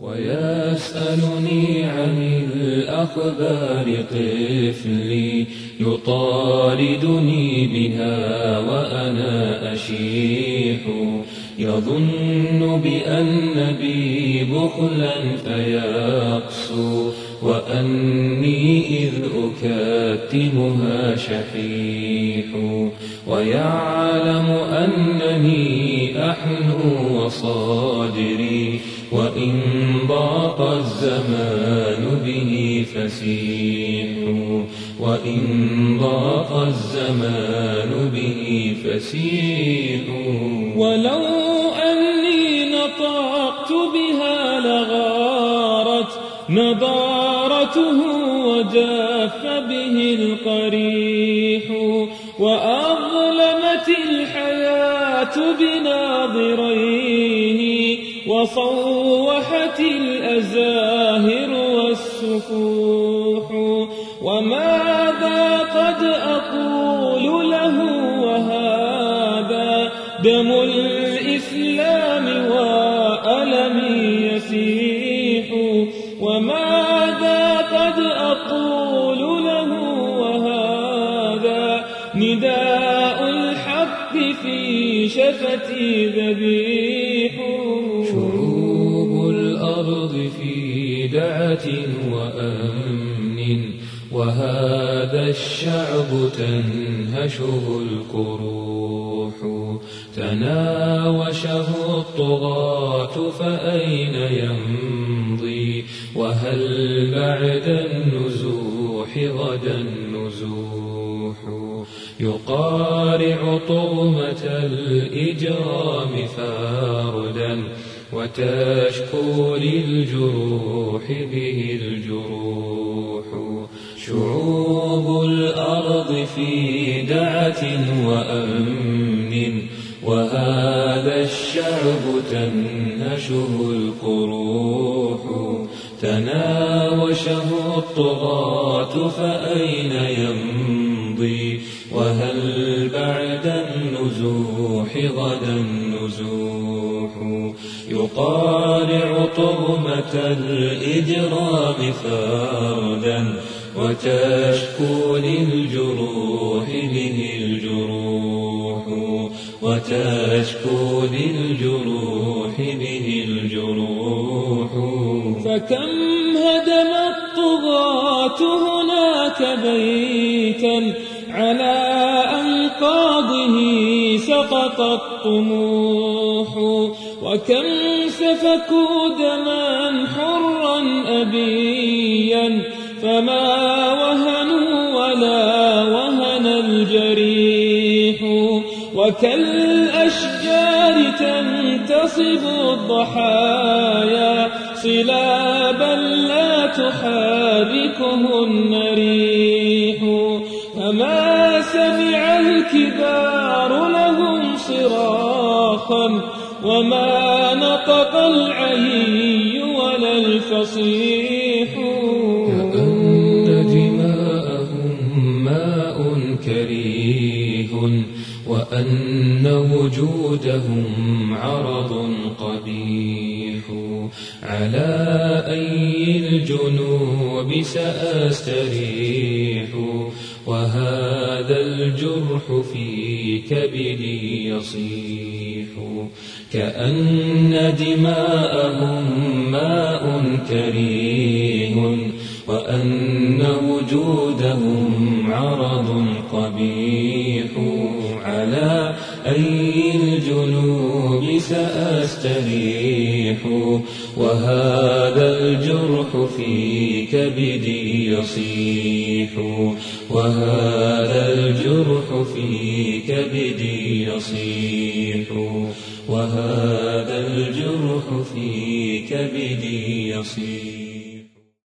ويسألني عن الأخبار طفلي يطاردني بها وأنا أشيح. يظن بأن بي بخلا فيقسو وأني إذ أكتمها شحيح ويعلم أنني أحنو وصادري وإن ضاق الزمان به فسيح وإن ضاق الزمان به فسيح. ولو أني نطقت بها لغارت نضارته وجاف به القريح وأظلمت الحياة بناظريه وصوحت الأزاهر والسفوح. وماذا قد أقول له وهذا دم الإسلام وألمي يسيح. وماذا قد أقول له وهذا نداء شفتي ذبيح. شعوب الأرض في دعة وأمن وهذا الشعب تنهشه الكروح. تناوشه الطغاة فأين يمضي؟ وهل بعد النزوح غدا نزوح يقارع طغمة الإجرام فاردا وتشكو للجروح به الجروح شعوب الأرض في دعة وأمن وهذا الشعب تنهشه القروح تناوشه الطغاة فأين يمضي وهل بعد النزوح غدا نزوح يقارع طغمة الإجرام فردا وتشكو للجروح به الجروح. وتشكو للجروح به الجروح. فكم هدم الطغاة هناك بيتا على أنقاضه سقط الطموح وكم سفكوا دما حرا أبيا فما وهنوا ولا وهن الجريح وكالأشجار تنتصب الضحايا صلابا لا تحركهن ريح فما سمع الكبار لهم صراخا وما نطق العي ولا الفصيح. كأن دماءهم ماء كريه وأن وجودهم عرض قبيح. على أي الجنوب سأستريح. وهذا الجرح في كبدي يصيح كأن دماءهم ماء كريه وأن وجودهم عرض قبيح. على أي سأستريح وهذا الجرح في كبدي يصيح. وهذا الجرح في كبدي يصيح. وهذا الجرح في كبدي يصيح.